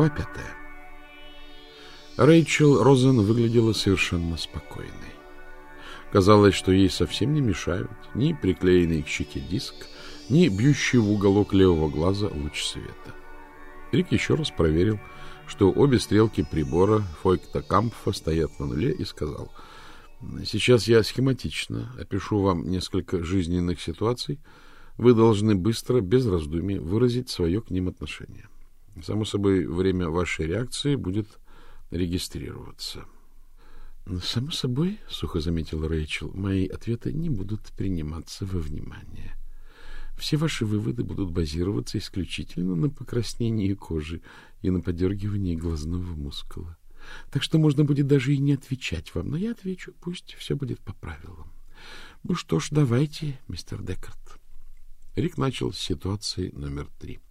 Глава пятая. Рэйчел Розен выглядела совершенно спокойной. Казалось, что ей совсем не мешают ни приклеенный к щеке диск, ни бьющий в уголок левого глаза луч света. Рик еще раз проверил, что обе стрелки прибора Фойкта Кампфа стоят на нуле и сказал, «Сейчас я схематично опишу вам несколько жизненных ситуаций. Вы должны быстро, без раздумий, выразить свое к ним отношение. Само собой, время вашей реакции будет регистрироваться. — Само собой, — сухо заметил Рэйчел, — мои ответы не будут приниматься во внимание. Все ваши выводы будут базироваться исключительно на покраснении кожи и на подергивании глазного мускула. Так что можно будет даже и не отвечать вам, но я отвечу, пусть все будет по правилам. Ну что ж, давайте, мистер Декарт. Рик начал с ситуации номер три. —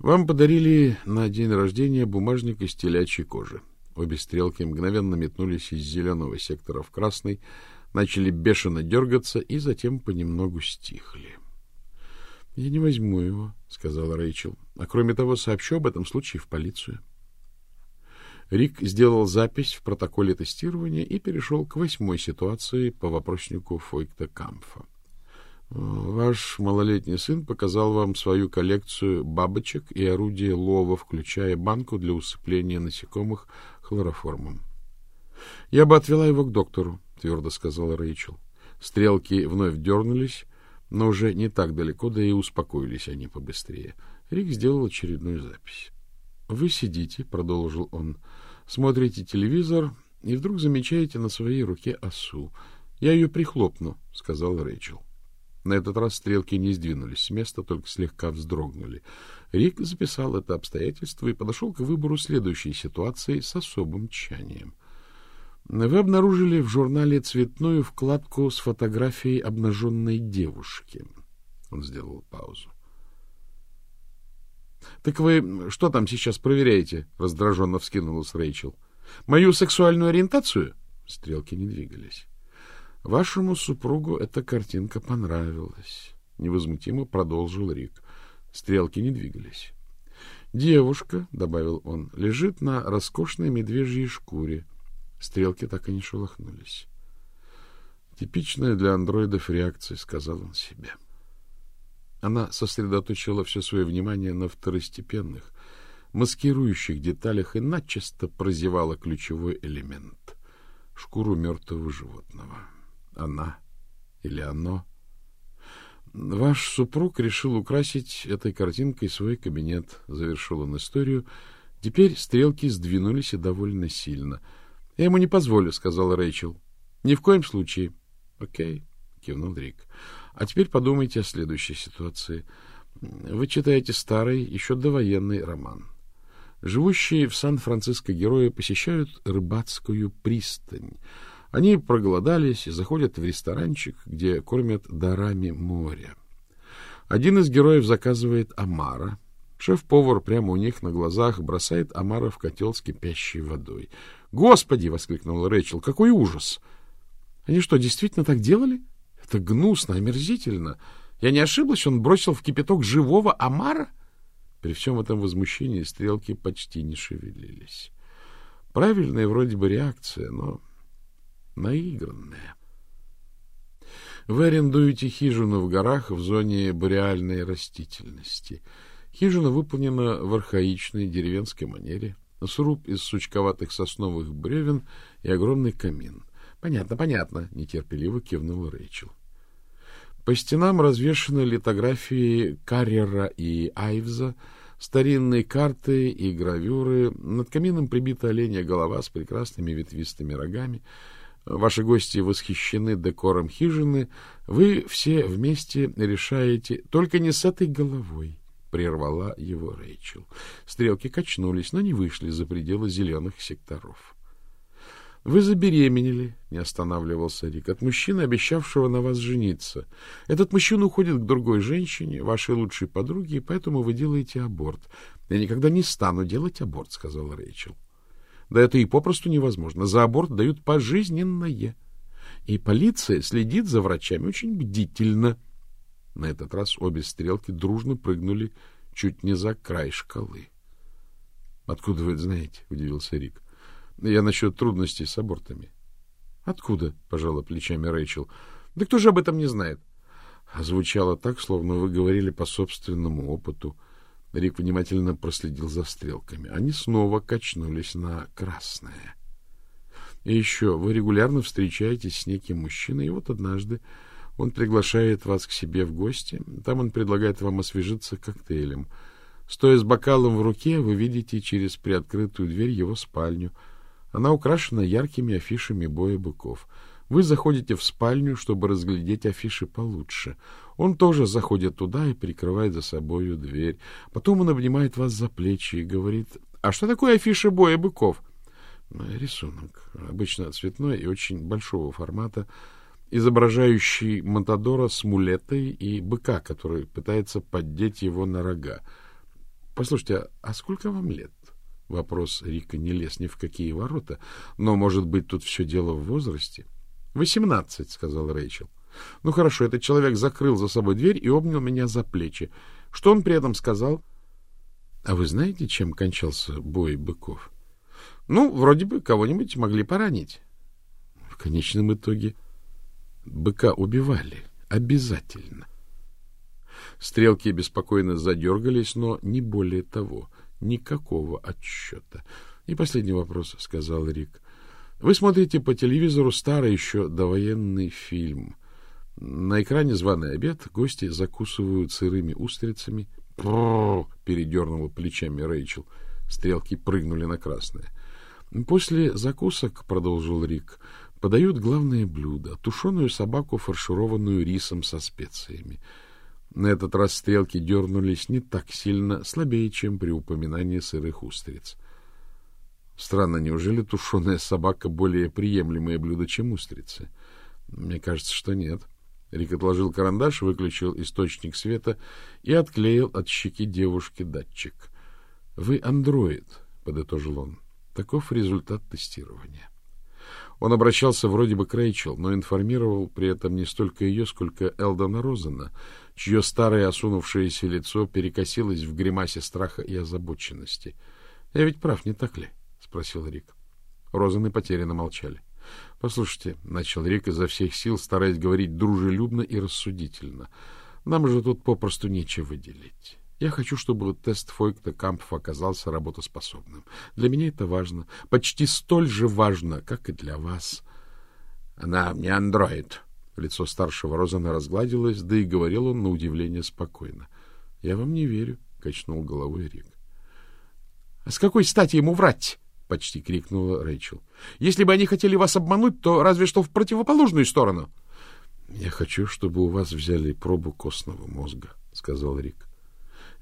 вам подарили на день рождения бумажник из телячьей кожи. Обе стрелки мгновенно метнулись из зеленого сектора в красный, начали бешено дергаться и затем понемногу стихли. — Я не возьму его, — сказала Рэйчел. — А кроме того, сообщу об этом случае в полицию. Рик сделал запись в протоколе тестирования и перешел к восьмой ситуации по вопроснику Фойкта Камфа. Ваш малолетний сын показал вам свою коллекцию бабочек и орудия лова, включая банку для усыпления насекомых хлороформом. — Я бы отвела его к доктору, — твердо сказала Рэйчел. Стрелки вновь дернулись, но уже не так далеко, да и успокоились они побыстрее. Рик сделал очередную запись. — Вы сидите, — продолжил он, — смотрите телевизор и вдруг замечаете на своей руке осу. — Я ее прихлопну, — сказал Рэйчел. На этот раз стрелки не сдвинулись с места, только слегка вздрогнули. Рик записал это обстоятельство и подошел к выбору следующей ситуации с особым тщанием. Вы обнаружили в журнале цветную вкладку с фотографией обнаженной девушки. Он сделал паузу. — Так вы что там сейчас проверяете? — раздраженно вскинулась Рэйчел. — Мою сексуальную ориентацию? Стрелки не двигались. Вашему супругу эта картинка понравилась, невозмутимо продолжил Рик. Стрелки не двигались. Девушка, добавил он, лежит на роскошной медвежьей шкуре. Стрелки так и не шелохнулись. Типичная для андроидов реакция, сказал он себе. Она сосредоточила все свое внимание на второстепенных, маскирующих деталях и начисто прозевала ключевой элемент — шкуру мертвого животного она или оно. Ваш супруг решил украсить этой картинкой свой кабинет, завершил он историю. Теперь стрелки сдвинулись и довольно сильно. Я ему не позволю, сказал Рэйчел. Ни в коем случае. Окей, кивнул Рик. А теперь подумайте о следующей ситуации. Вы читаете старый, еще довоенный роман. Живущие в Сан-Франциско герои посещают рыбацкую пристань. Они проголодались и заходят в ресторанчик, где кормят дарами моря. Один из героев заказывает омара. Шеф-повар прямо у них на глазах бросает омара в котел с кипящей водой. «Господи!» — воскликнул Рэйчел. «Какой ужас! Они что, действительно так делали? Это гнусно, омерзительно. Я не ошиблась, он бросил в кипяток живого омара?» При всем этом возмущении стрелки почти не шевелились. Правильная вроде бы реакция, но наигранная. Вы арендуете хижину в горах в зоне бореальной растительности. Хижина выполнена в архаичной деревенской манере. Сруб из сучковатых сосновых бревен и огромный камин. — Понятно, понятно, — нетерпеливо кивнул Рэйчел. По стенам развешаны литографии Каррера и Айвза, старинные карты и гравюры. Над камином прибита оленя голова с прекрасными ветвистыми рогами — Ваши гости восхищены декором хижины. Вы все вместе решаете... Только не с этой головой, — прервала его Рэйчел. Стрелки качнулись, но не вышли за пределы зеленых секторов. — Вы забеременели, — не останавливался Рик, — от мужчины, обещавшего на вас жениться. Этот мужчина уходит к другой женщине, вашей лучшей подруге, и поэтому вы делаете аборт. — Я никогда не стану делать аборт, — сказал Рэйчел. — да это и попросту невозможно. За аборт дают пожизненное. И полиция следит за врачами очень бдительно. На этот раз обе стрелки дружно прыгнули чуть не за край шкалы. Откуда вы это знаете? удивился Рик. Я насчет трудностей с абортами. Откуда? пожала плечами Рэйчел. Да кто же об этом не знает? Звучало так, словно вы говорили по собственному опыту. Рик внимательно проследил за стрелками. Они снова качнулись на красное. И еще, вы регулярно встречаетесь с неким мужчиной, и вот однажды он приглашает вас к себе в гости. Там он предлагает вам освежиться коктейлем. Стоя с бокалом в руке, вы видите через приоткрытую дверь его спальню. Она украшена яркими афишами боя быков. Вы заходите в спальню, чтобы разглядеть афиши получше. Он тоже заходит туда и прикрывает за собою дверь. Потом он обнимает вас за плечи и говорит, «А что такое афиша боя быков?» Рисунок, обычно цветной и очень большого формата, изображающий Матадора с мулетой и быка, который пытается поддеть его на рога. Послушайте, а сколько вам лет? Вопрос Рика не лез ни в какие ворота, но, может быть, тут все дело в возрасте? — Восемнадцать, — сказал Рэйчел. — Ну, хорошо, этот человек закрыл за собой дверь и обнял меня за плечи. Что он при этом сказал? — А вы знаете, чем кончался бой быков? — Ну, вроде бы кого-нибудь могли поранить. В конечном итоге быка убивали. Обязательно. Стрелки беспокойно задергались, но не более того. Никакого отсчета. И последний вопрос, — сказал Рик. Вы смотрите по телевизору старый еще довоенный фильм. На экране званый обед, гости закусывают сырыми устрицами. Про! передернула плечами Рэйчел. Стрелки прыгнули на красное. После закусок, продолжил Рик, подают главное блюдо — тушеную собаку, фаршированную рисом со специями. На этот раз стрелки дернулись не так сильно, слабее, чем при упоминании сырых устриц. Странно, неужели тушеная собака более приемлемое блюдо, чем устрицы? Мне кажется, что нет. Рик отложил карандаш, выключил источник света и отклеил от щеки девушки датчик. — Вы андроид, — подытожил он. Таков результат тестирования. Он обращался вроде бы к Рэйчел, но информировал при этом не столько ее, сколько Элдона Розена, чье старое осунувшееся лицо перекосилось в гримасе страха и озабоченности. — Я ведь прав, не так ли? — спросил Рик. Розены потерянно молчали. — Послушайте, — начал Рик изо всех сил, стараясь говорить дружелюбно и рассудительно, — нам же тут попросту нечего делить. Я хочу, чтобы тест Фойкта Кампф оказался работоспособным. Для меня это важно. Почти столь же важно, как и для вас. Она не андроид. Лицо старшего Розана разгладилось, да и говорил он на удивление спокойно. — Я вам не верю, — качнул головой Рик. — А с какой стати ему врать? — почти крикнула Рэйчел. — Если бы они хотели вас обмануть, то разве что в противоположную сторону. — Я хочу, чтобы у вас взяли пробу костного мозга, — сказал Рик.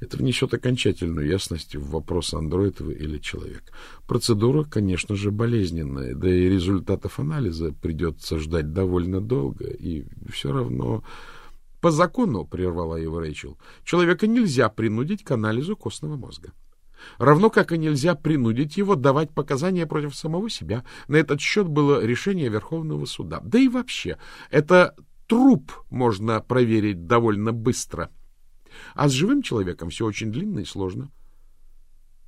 Это внесет окончательную ясность в вопрос, андроид вы или человек. Процедура, конечно же, болезненная, да и результатов анализа придется ждать довольно долго, и все равно... По закону, — прервала его Рэйчел, — человека нельзя принудить к анализу костного мозга. Равно как и нельзя принудить его давать показания против самого себя. На этот счет было решение Верховного суда. Да и вообще, это труп можно проверить довольно быстро. А с живым человеком все очень длинно и сложно.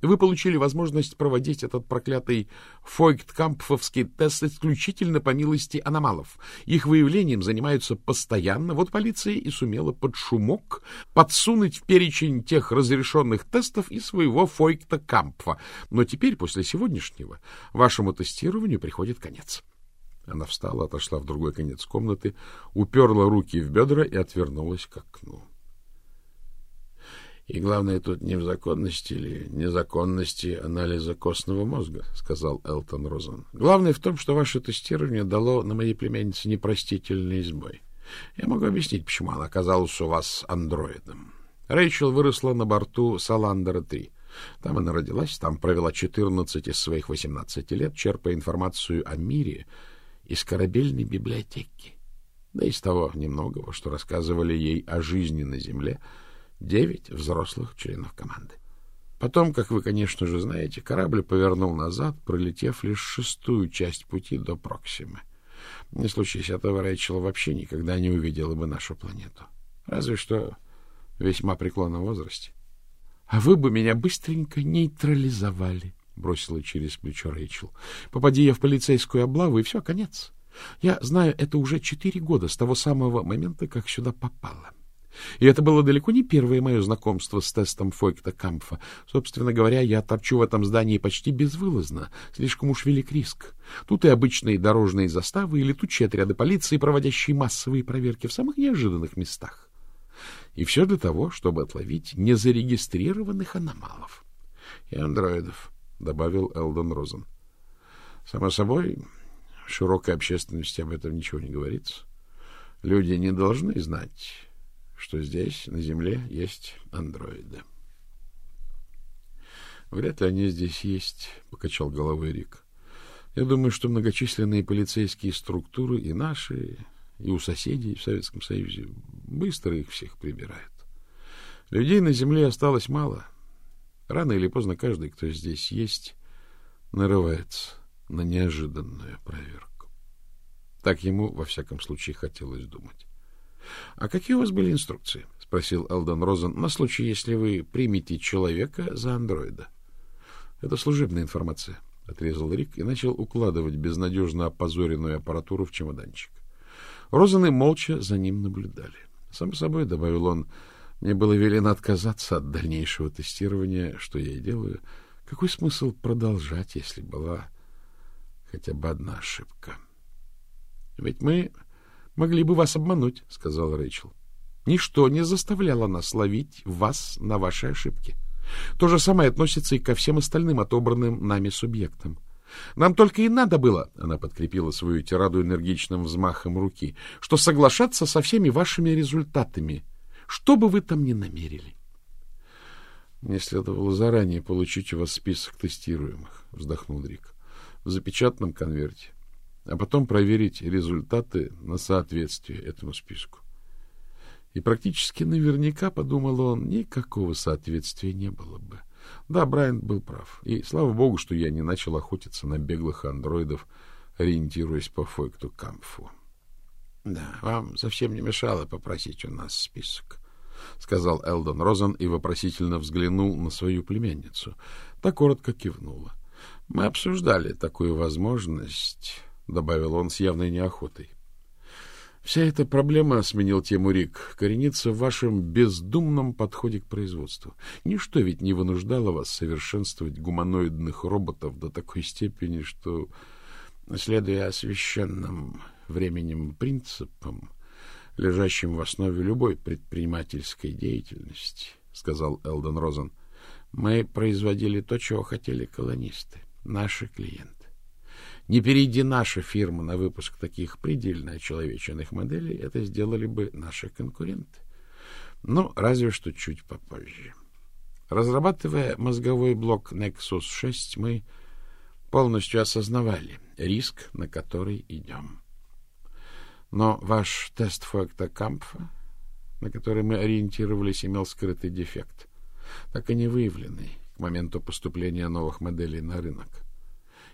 Вы получили возможность проводить этот проклятый фойгткампфовский тест исключительно по милости аномалов. Их выявлением занимаются постоянно. Вот полиция и сумела под шумок подсунуть в перечень тех разрешенных тестов и своего фойгта-кампфа. Но теперь, после сегодняшнего, вашему тестированию приходит конец. Она встала, отошла в другой конец комнаты, уперла руки в бедра и отвернулась к окну. И главное тут не в законности или незаконности анализа костного мозга, сказал Элтон Розен. Главное в том, что ваше тестирование дало на моей племяннице непростительный сбой. Я могу объяснить, почему она оказалась у вас андроидом. Рэйчел выросла на борту Саландера-3. Там она родилась, там провела 14 из своих 18 лет, черпая информацию о мире из корабельной библиотеки. Да и из того немногого, что рассказывали ей о жизни на Земле — девять взрослых членов команды. Потом, как вы, конечно же, знаете, корабль повернул назад, пролетев лишь шестую часть пути до Проксимы. Не случись этого, Рэйчел вообще никогда не увидела бы нашу планету. Разве что весьма преклонном возрасте. А вы бы меня быстренько нейтрализовали, — бросила через плечо Рэйчел. — Попади я в полицейскую облаву, и все, конец. Я знаю это уже четыре года, с того самого момента, как сюда попала. И это было далеко не первое мое знакомство с тестом Фойкта Кампфа. Собственно говоря, я торчу в этом здании почти безвылазно. Слишком уж велик риск. Тут и обычные дорожные заставы, и летучие отряды полиции, проводящие массовые проверки в самых неожиданных местах. И все для того, чтобы отловить незарегистрированных аномалов. — И андроидов, — добавил Элдон Розен. — Само собой, широкой общественности об этом ничего не говорится. Люди не должны знать что здесь, на Земле, есть андроиды. Вряд ли они здесь есть, покачал головой Рик. Я думаю, что многочисленные полицейские структуры и наши, и у соседей в Советском Союзе быстро их всех прибирают. Людей на земле осталось мало. Рано или поздно каждый, кто здесь есть, нарывается на неожиданную проверку. Так ему, во всяком случае, хотелось думать. — А какие у вас были инструкции? — спросил Элдон Розен, — на случай, если вы примете человека за андроида. — Это служебная информация, — отрезал Рик и начал укладывать безнадежно опозоренную аппаратуру в чемоданчик. Розены молча за ним наблюдали. Само собой, — добавил он, — мне было велено отказаться от дальнейшего тестирования, что я и делаю. Какой смысл продолжать, если была хотя бы одна ошибка? Ведь мы могли бы вас обмануть, — сказал Рэйчел. Ничто не заставляло нас ловить вас на ваши ошибки. То же самое относится и ко всем остальным отобранным нами субъектам. Нам только и надо было, — она подкрепила свою тираду энергичным взмахом руки, — что соглашаться со всеми вашими результатами, что бы вы там ни намерили. — Мне следовало заранее получить у вас список тестируемых, — вздохнул Рик, — в запечатанном конверте а потом проверить результаты на соответствие этому списку. И практически наверняка, подумал он, никакого соответствия не было бы. Да, Брайан был прав. И слава богу, что я не начал охотиться на беглых андроидов, ориентируясь по Фойкту Кампфу. — Да, вам совсем не мешало попросить у нас список, — сказал Элдон Розен и вопросительно взглянул на свою племянницу. Та коротко кивнула. — Мы обсуждали такую возможность добавил он с явной неохотой. Вся эта проблема, — сменил тему Рик, — коренится в вашем бездумном подходе к производству. Ничто ведь не вынуждало вас совершенствовать гуманоидных роботов до такой степени, что, следуя освященным временем принципам, лежащим в основе любой предпринимательской деятельности, — сказал Элден Розен, — мы производили то, чего хотели колонисты, наши клиенты. Не перейди наша фирма на выпуск таких предельно очеловеченных моделей, это сделали бы наши конкуренты. Ну, разве что чуть попозже. Разрабатывая мозговой блок Nexus 6, мы полностью осознавали риск, на который идем. Но ваш тест Фойкта Кампфа, на который мы ориентировались, имел скрытый дефект, так и не выявленный к моменту поступления новых моделей на рынок.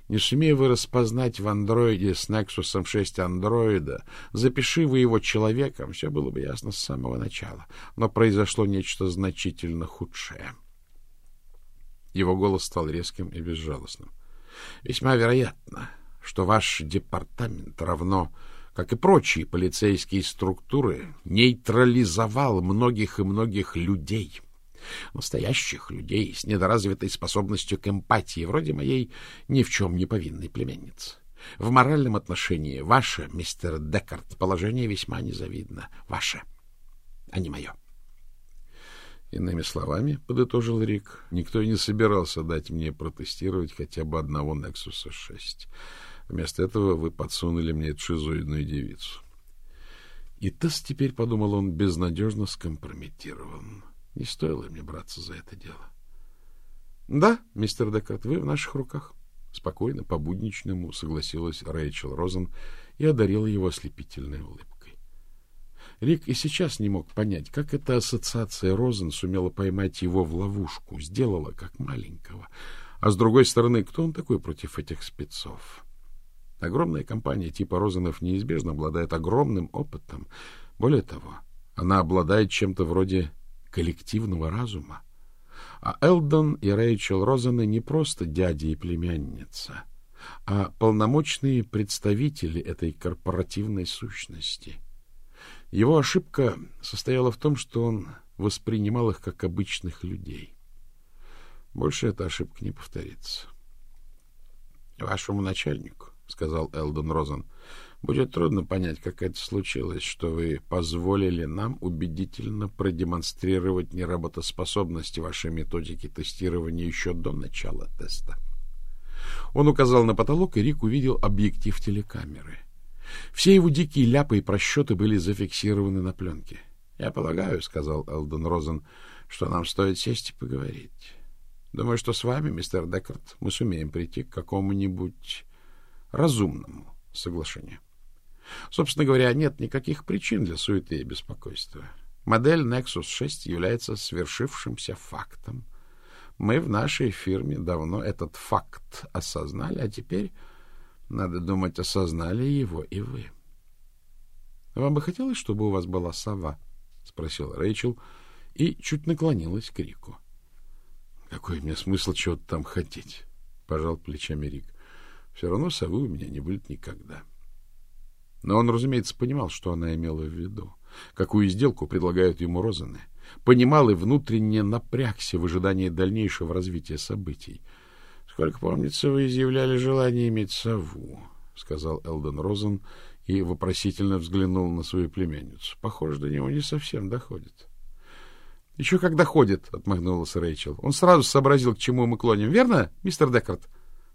Не сумея вы распознать в андроиде с Nexus 6 андроида, запиши вы его человеком, все было бы ясно с самого начала. Но произошло нечто значительно худшее. Его голос стал резким и безжалостным. Весьма вероятно, что ваш департамент равно как и прочие полицейские структуры, нейтрализовал многих и многих людей, Настоящих людей с недоразвитой способностью к эмпатии, вроде моей ни в чем не повинной племянницы. В моральном отношении ваше, мистер Декарт, положение весьма незавидно. Ваше, а не мое. Иными словами, подытожил Рик, никто и не собирался дать мне протестировать хотя бы одного Нексуса 6. Вместо этого вы подсунули мне эту шизоидную девицу. И тест теперь, подумал он, безнадежно скомпрометирован. Не стоило мне браться за это дело. — Да, мистер Декарт, вы в наших руках. Спокойно, по-будничному согласилась Рэйчел Розен и одарила его ослепительной улыбкой. Рик и сейчас не мог понять, как эта ассоциация Розен сумела поймать его в ловушку, сделала как маленького. А с другой стороны, кто он такой против этих спецов? Огромная компания типа Розенов неизбежно обладает огромным опытом. Более того, она обладает чем-то вроде коллективного разума. А Элдон и Рэйчел Розаны не просто дядя и племянница, а полномочные представители этой корпоративной сущности. Его ошибка состояла в том, что он воспринимал их как обычных людей. Больше эта ошибка не повторится. — Вашему начальнику, — сказал Элдон Розен, — будет трудно понять, как это случилось, что вы позволили нам убедительно продемонстрировать неработоспособность вашей методики тестирования еще до начала теста. Он указал на потолок, и Рик увидел объектив телекамеры. Все его дикие ляпы и просчеты были зафиксированы на пленке. — Я полагаю, — сказал Элдон Розен, — что нам стоит сесть и поговорить. Думаю, что с вами, мистер Декарт, мы сумеем прийти к какому-нибудь разумному соглашению. Собственно говоря, нет никаких причин для суеты и беспокойства. Модель Nexus 6 является свершившимся фактом. Мы в нашей фирме давно этот факт осознали, а теперь, надо думать, осознали его и вы. — Вам бы хотелось, чтобы у вас была сова? — спросила Рэйчел и чуть наклонилась к Рику. — какой мне смысл чего-то там хотеть? Пожал плечами Рик. Все равно совы у меня не будет никогда. Но он, разумеется, понимал, что она имела в виду. Какую сделку предлагают ему Розаны. Понимал и внутренне напрягся в ожидании дальнейшего развития событий. — Сколько помнится, вы изъявляли желание иметь сову, — сказал Элден Розен и вопросительно взглянул на свою племянницу. — Похоже, до него не совсем доходит. — Еще как доходит, — отмахнулась Рэйчел. Он сразу сообразил, к чему мы клоним. Верно, мистер Декарт?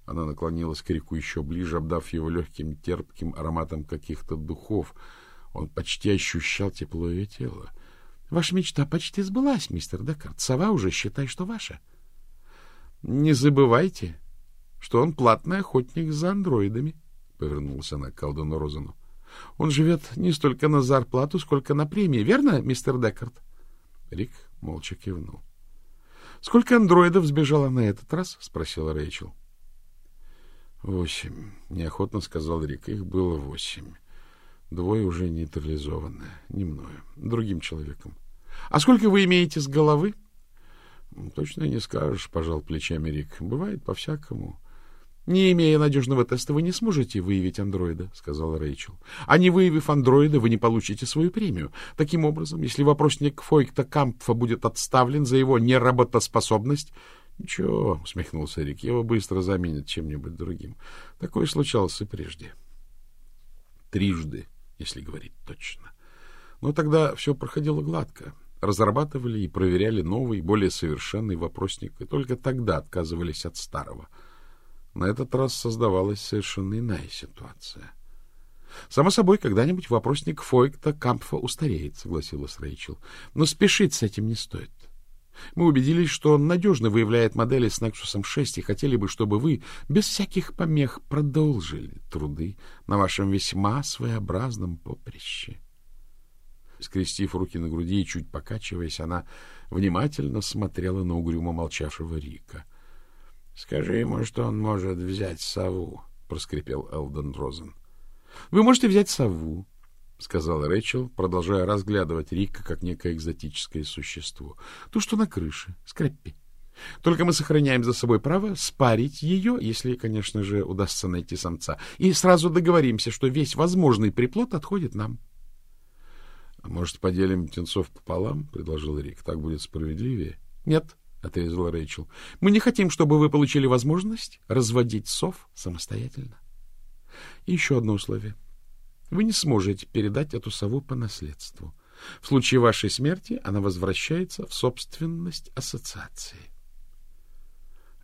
Она наклонилась к Рику еще ближе, обдав его легким терпким ароматом каких-то духов. Он почти ощущал тепло ее тела. — Ваша мечта почти сбылась, мистер Декарт. Сова уже, считай, что ваша. — Не забывайте, что он платный охотник за андроидами, — повернулась она к колдуну Розану. — Он живет не столько на зарплату, сколько на премии. Верно, мистер Декарт? Рик молча кивнул. — Сколько андроидов сбежало на этот раз? — спросила Рэйчел. — Восемь, — неохотно сказал Рик. Их было восемь. Двое уже нейтрализованы. Не мною, другим человеком. — А сколько вы имеете с головы? — Точно не скажешь, — пожал плечами Рик. — Бывает по-всякому. Не имея надежного теста, вы не сможете выявить андроида, — сказала Рэйчел. А не выявив андроида, вы не получите свою премию. Таким образом, если вопросник Фойкта Кампфа будет отставлен за его неработоспособность... — Ничего, — усмехнулся Рик, — его быстро заменят чем-нибудь другим. Такое случалось и прежде. Трижды, если говорить точно. Но тогда все проходило гладко. Разрабатывали и проверяли новый, более совершенный вопросник, и только тогда отказывались от старого — на этот раз создавалась совершенно иная ситуация. Само собой, когда-нибудь вопросник Фойкта Кампфа устареет, согласилась Рэйчел. Но спешить с этим не стоит. Мы убедились, что он надежно выявляет модели с Nexus 6 и хотели бы, чтобы вы без всяких помех продолжили труды на вашем весьма своеобразном поприще. Скрестив руки на груди и чуть покачиваясь, она внимательно смотрела на угрюмо молчавшего Рика. — Скажи ему, что он может взять сову, — проскрипел Элден Розен. — Вы можете взять сову, — сказала Рэйчел, продолжая разглядывать Рика как некое экзотическое существо. — Ту, что на крыше, скрэппи. Только мы сохраняем за собой право спарить ее, если, конечно же, удастся найти самца, и сразу договоримся, что весь возможный приплод отходит нам. — А может, поделим птенцов пополам? — предложил Рик. — Так будет справедливее. — Нет, — отрезала Рэйчел. — Мы не хотим, чтобы вы получили возможность разводить сов самостоятельно. И еще одно условие. Вы не сможете передать эту сову по наследству. В случае вашей смерти она возвращается в собственность ассоциации.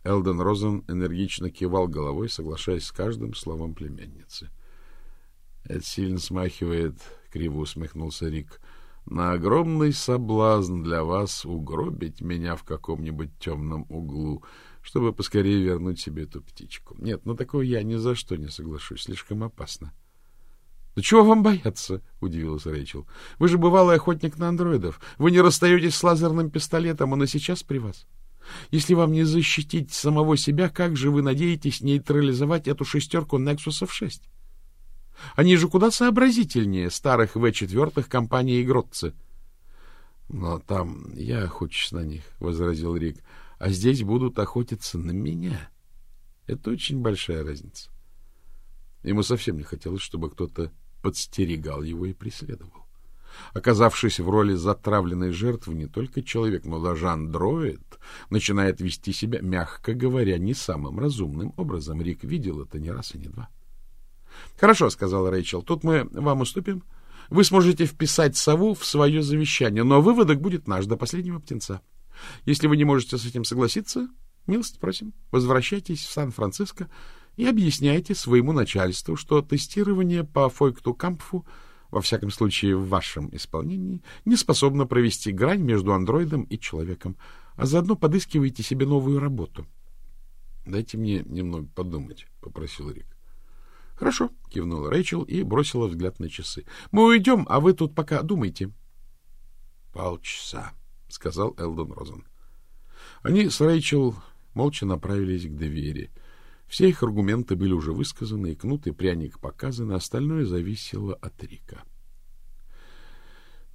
Элден Розен энергично кивал головой, соглашаясь с каждым словом племянницы. — Это сильно смахивает, — криво усмехнулся Рик, на огромный соблазн для вас угробить меня в каком-нибудь темном углу, чтобы поскорее вернуть себе эту птичку. Нет, на такое я ни за что не соглашусь, слишком опасно. — чего вам бояться? — удивилась Рэйчел. — Вы же бывалый охотник на андроидов. Вы не расстаетесь с лазерным пистолетом, он и сейчас при вас. Если вам не защитить самого себя, как же вы надеетесь нейтрализовать эту шестерку Нексусов 6? Они же куда сообразительнее старых В-4 компании Гротце. — Но там я охочусь на них, — возразил Рик. — а здесь будут охотиться на меня. Это очень большая разница. Ему совсем не хотелось, чтобы кто-то подстерегал его и преследовал. Оказавшись в роли затравленной жертвы, не только человек, но даже андроид начинает вести себя, мягко говоря, не самым разумным образом. Рик видел это не раз и не два. — Хорошо, — сказал Рэйчел, — тут мы вам уступим. Вы сможете вписать сову в свое завещание, но выводок будет наш до последнего птенца. Если вы не можете с этим согласиться, милость просим, возвращайтесь в Сан-Франциско и объясняйте своему начальству, что тестирование по Фойкту-Кампфу — во всяком случае в вашем исполнении, не способна провести грань между андроидом и человеком, а заодно подыскиваете себе новую работу. — Дайте мне немного подумать, — попросил Рик. — Хорошо, — кивнула Рэйчел и бросила взгляд на часы. — Мы уйдем, а вы тут пока думайте. — Полчаса, — сказал Элдон Розен. Они с Рэйчел молча направились к двери. Все их аргументы были уже высказаны, и кнут и пряник показаны, остальное зависело от Рика.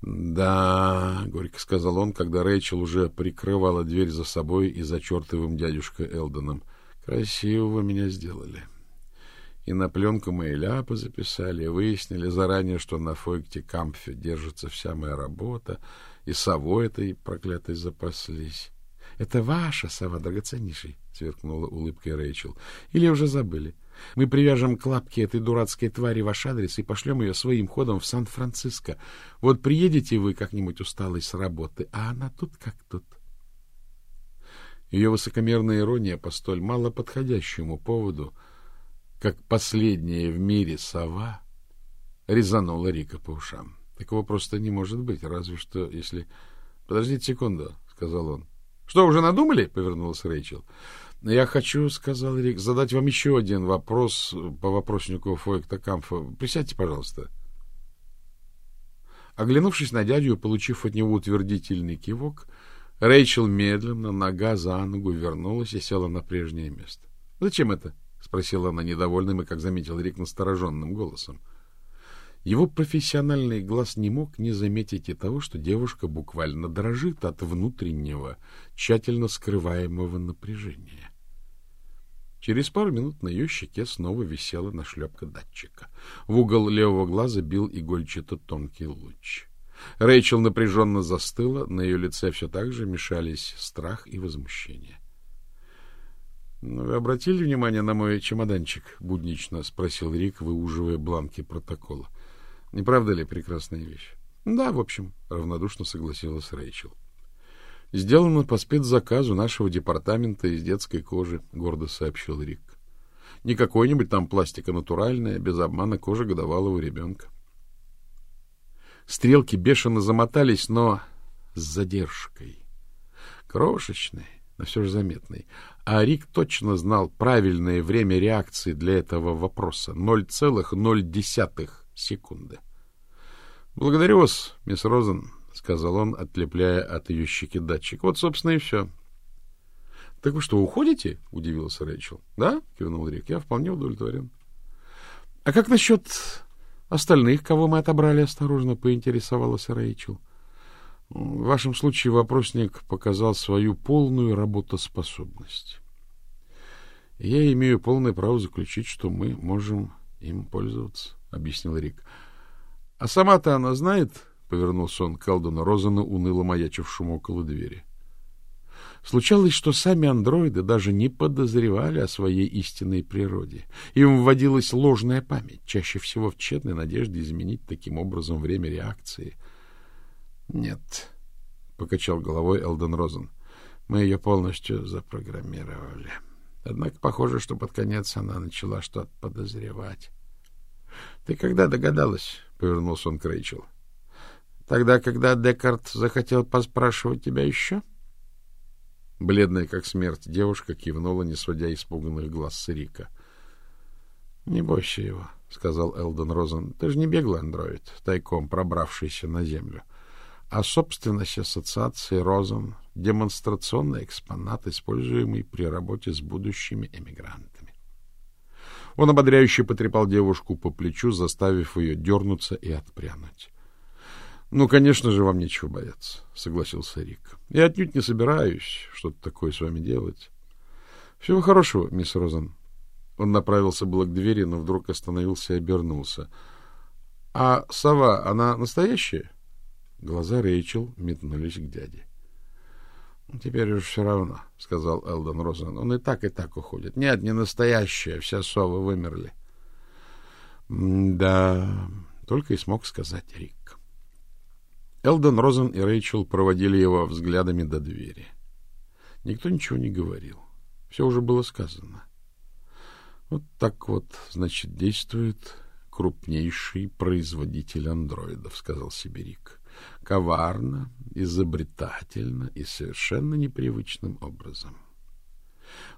«Да», — горько сказал он, когда Рэйчел уже прикрывала дверь за собой и за чертовым дядюшкой Элдоном. «Красиво меня сделали. И на пленку мои ляпы записали, выяснили заранее, что на Фойкте Кампфе держится вся моя работа, и совой этой проклятой запаслись. — Это ваша сова, драгоценнейший, — сверкнула улыбкой Рэйчел. — Или уже забыли? Мы привяжем к лапке этой дурацкой твари ваш адрес и пошлем ее своим ходом в Сан-Франциско. Вот приедете вы как-нибудь усталый с работы, а она тут как тут. Ее высокомерная ирония по столь малоподходящему поводу, как последняя в мире сова, резанула Рика по ушам. Такого просто не может быть, разве что если... — Подождите секунду, — сказал он. — Что, уже надумали? — повернулась Рэйчел. — Я хочу, — сказал Рик, — задать вам еще один вопрос по вопроснику Фойкта Камфа. Присядьте, пожалуйста. Оглянувшись на дядю и получив от него утвердительный кивок, Рэйчел медленно, нога за ногу, вернулась и села на прежнее место. — Зачем это? — спросила она недовольным и, как заметил Рик, настороженным голосом. — его профессиональный глаз не мог не заметить и того, что девушка буквально дрожит от внутреннего, тщательно скрываемого напряжения. Через пару минут на ее щеке снова висела нашлепка датчика. В угол левого глаза бил игольчато тонкий луч. Рэйчел напряженно застыла, на ее лице все так же мешались страх и возмущение. — ну, Вы обратили внимание на мой чемоданчик? — буднично спросил Рик, выуживая бланки протокола. — не правда ли прекрасная вещь? Да, в общем, равнодушно согласилась Рэйчел. Сделано по спецзаказу нашего департамента из детской кожи, гордо сообщил Рик. Не какой-нибудь там пластика натуральная, без обмана кожа годовалого ребенка. Стрелки бешено замотались, но с задержкой. Крошечной, но все же заметной. А Рик точно знал правильное время реакции для этого вопроса — 0,0 секунды. — Благодарю вас, мисс Розен, — сказал он, отлепляя от ее щеки датчик. — Вот, собственно, и все. — Так вы что, уходите? — удивился Рэйчел. — Да, — кивнул Рик, — я вполне удовлетворен. — А как насчет остальных, кого мы отобрали? — осторожно поинтересовалась Рэйчел. — В вашем случае вопросник показал свою полную работоспособность. Я имею полное право заключить, что мы можем им пользоваться, — объяснил Рик. — а сама-то она знает, — повернулся он к Алдону Розану, уныло маячившему около двери. Случалось, что сами андроиды даже не подозревали о своей истинной природе. Им вводилась ложная память, чаще всего в тщетной надежде изменить таким образом время реакции. — Нет, — покачал головой Элден Розен, — мы ее полностью запрограммировали. Однако похоже, что под конец она начала что-то подозревать. — Ты когда догадалась? — повернулся он к Рэйчел. — Тогда, когда Декарт захотел поспрашивать тебя еще? Бледная, как смерть, девушка кивнула, не сводя испуганных глаз с Рика. — Не бойся его, — сказал Элден Розен. — Ты же не беглый андроид, тайком пробравшийся на землю. А собственность ассоциации Розен — демонстрационный экспонат, используемый при работе с будущими эмигрантами. Он ободряюще потрепал девушку по плечу, заставив ее дернуться и отпрянуть. Ну, конечно же, вам нечего бояться, согласился Рик. Я отнюдь не собираюсь что-то такое с вами делать. Всего хорошего, мисс Розен. Он направился было к двери, но вдруг остановился и обернулся. А сова, она настоящая? Глаза Рэйчел метнулись к дяде. — Теперь уж все равно, — сказал Элдон Розен. — Он и так, и так уходит. Нет, не настоящая, все совы вымерли. — Да, — только и смог сказать Рик. Элдон Розен и Рэйчел проводили его взглядами до двери. Никто ничего не говорил. Все уже было сказано. Вот так вот, значит, действует крупнейший производитель андроидов, сказал Сибирик. Коварно, изобретательно и совершенно непривычным образом.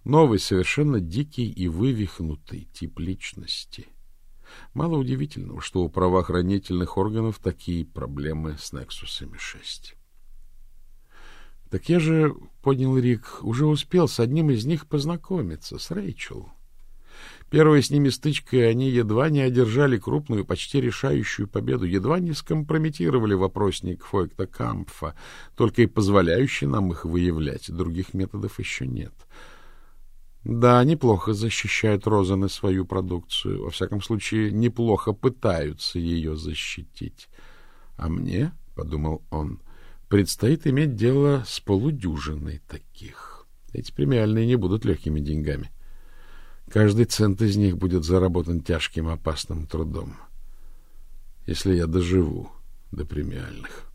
Новый, совершенно дикий и вывихнутый тип личности — Мало удивительного, что у правоохранительных органов такие проблемы с Нексусами 6. Так я же, понял Рик, уже успел с одним из них познакомиться, с Рэйчел. Первой с ними стычкой они едва не одержали крупную, почти решающую победу, едва не скомпрометировали вопросник Фойкта Кампфа, только и позволяющий нам их выявлять. Других методов еще нет. — да, неплохо защищают Розаны свою продукцию. Во всяком случае, неплохо пытаются ее защитить. А мне, — подумал он, — предстоит иметь дело с полудюжиной таких. Эти премиальные не будут легкими деньгами. Каждый цент из них будет заработан тяжким опасным трудом, если я доживу до премиальных.